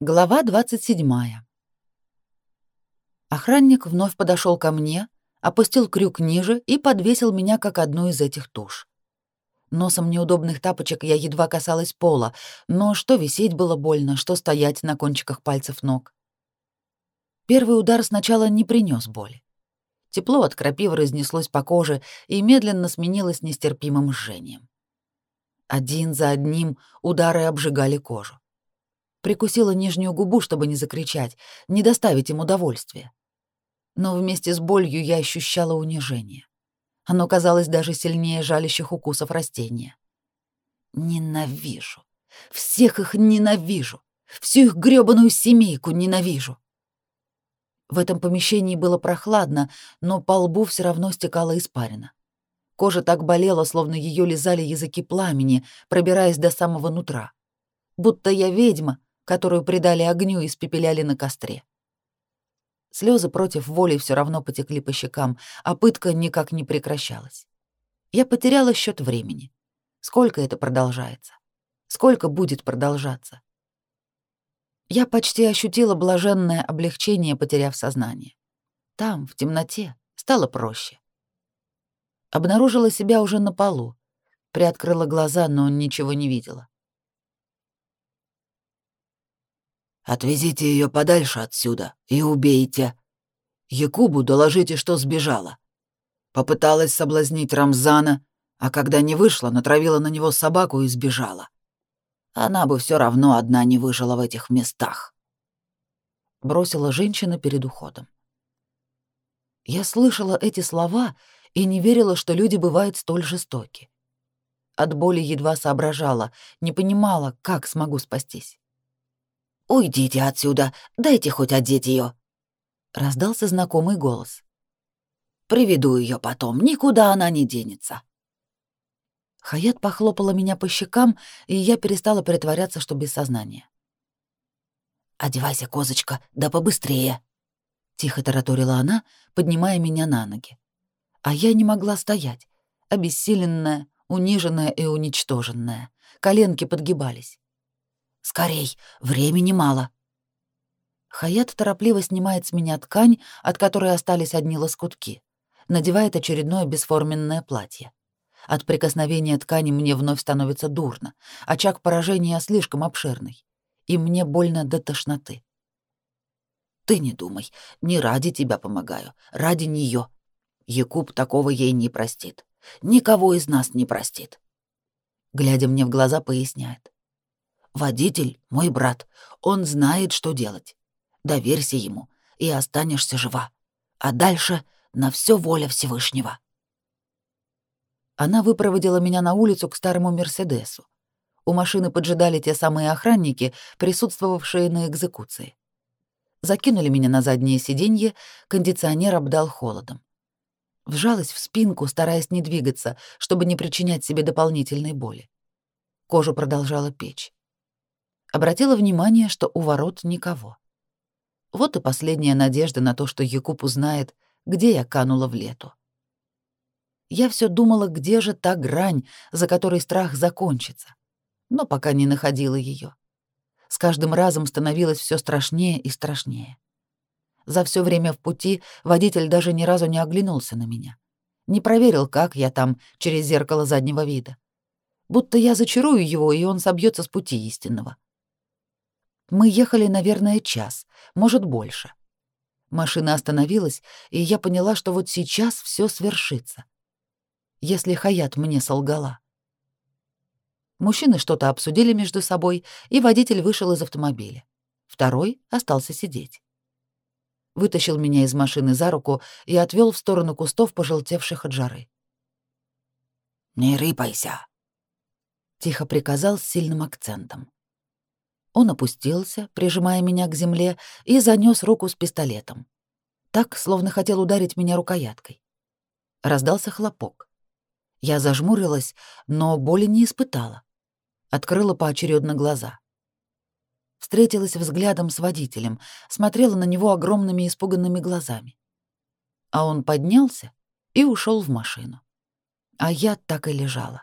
Глава 27. Охранник вновь подошел ко мне, опустил крюк ниже и подвесил меня как одну из этих туш. Носом неудобных тапочек я едва касалась пола, но что висеть было больно, что стоять на кончиках пальцев ног. Первый удар сначала не принес боли. Тепло от крапивы разнеслось по коже и медленно сменилось нестерпимым жжением. Один за одним удары обжигали кожу прикусила нижнюю губу, чтобы не закричать, не доставить им удовольствия. Но вместе с болью я ощущала унижение. Оно казалось даже сильнее жалящих укусов растения. Ненавижу. Всех их ненавижу. Всю их грёбаную семейку ненавижу. В этом помещении было прохладно, но по лбу все равно стекала испарина. Кожа так болела, словно ее лизали языки пламени, пробираясь до самого нутра. Будто я ведьма, которую придали огню и испепеляли на костре. Слезы против воли все равно потекли по щекам, а пытка никак не прекращалась. Я потеряла счет времени. Сколько это продолжается? Сколько будет продолжаться? Я почти ощутила блаженное облегчение, потеряв сознание. Там, в темноте, стало проще. Обнаружила себя уже на полу. Приоткрыла глаза, но ничего не видела. Отвезите ее подальше отсюда и убейте. Якубу доложите, что сбежала. Попыталась соблазнить Рамзана, а когда не вышла, натравила на него собаку и сбежала. Она бы все равно одна не выжила в этих местах. Бросила женщина перед уходом. Я слышала эти слова и не верила, что люди бывают столь жестоки. От боли едва соображала, не понимала, как смогу спастись. «Уйдите отсюда, дайте хоть одеть ее. раздался знакомый голос. «Приведу ее потом, никуда она не денется». Хаят похлопала меня по щекам, и я перестала притворяться, что без сознания. «Одевайся, козочка, да побыстрее!» — тихо тараторила она, поднимая меня на ноги. А я не могла стоять, обессиленная, униженная и уничтоженная. Коленки подгибались. Скорей, времени мало. Хаят торопливо снимает с меня ткань, от которой остались одни лоскутки. Надевает очередное бесформенное платье. От прикосновения ткани мне вновь становится дурно. Очаг поражения слишком обширный. И мне больно до тошноты. Ты не думай. Не ради тебя помогаю. Ради нее. Якуб такого ей не простит. Никого из нас не простит. Глядя мне в глаза, поясняет. Водитель — мой брат. Он знает, что делать. Доверься ему, и останешься жива. А дальше на все воля Всевышнего. Она выпроводила меня на улицу к старому Мерседесу. У машины поджидали те самые охранники, присутствовавшие на экзекуции. Закинули меня на заднее сиденье, кондиционер обдал холодом. Вжалась в спинку, стараясь не двигаться, чтобы не причинять себе дополнительной боли. Кожу продолжала печь обратила внимание, что у ворот никого. Вот и последняя надежда на то, что Якуб узнает, где я канула в лету. Я все думала, где же та грань, за которой страх закончится, но пока не находила ее. С каждым разом становилось все страшнее и страшнее. За все время в пути водитель даже ни разу не оглянулся на меня. Не проверил, как я там через зеркало заднего вида. Будто я зачарую его, и он собьется с пути истинного. Мы ехали, наверное, час, может, больше. Машина остановилась, и я поняла, что вот сейчас все свершится. Если Хаят мне солгала. Мужчины что-то обсудили между собой, и водитель вышел из автомобиля. Второй остался сидеть. Вытащил меня из машины за руку и отвел в сторону кустов, пожелтевших от жары. «Не рыпайся!» — тихо приказал с сильным акцентом. Он опустился, прижимая меня к земле, и занёс руку с пистолетом. Так, словно хотел ударить меня рукояткой. Раздался хлопок. Я зажмурилась, но боли не испытала. Открыла поочередно глаза. Встретилась взглядом с водителем, смотрела на него огромными испуганными глазами. А он поднялся и ушел в машину. А я так и лежала.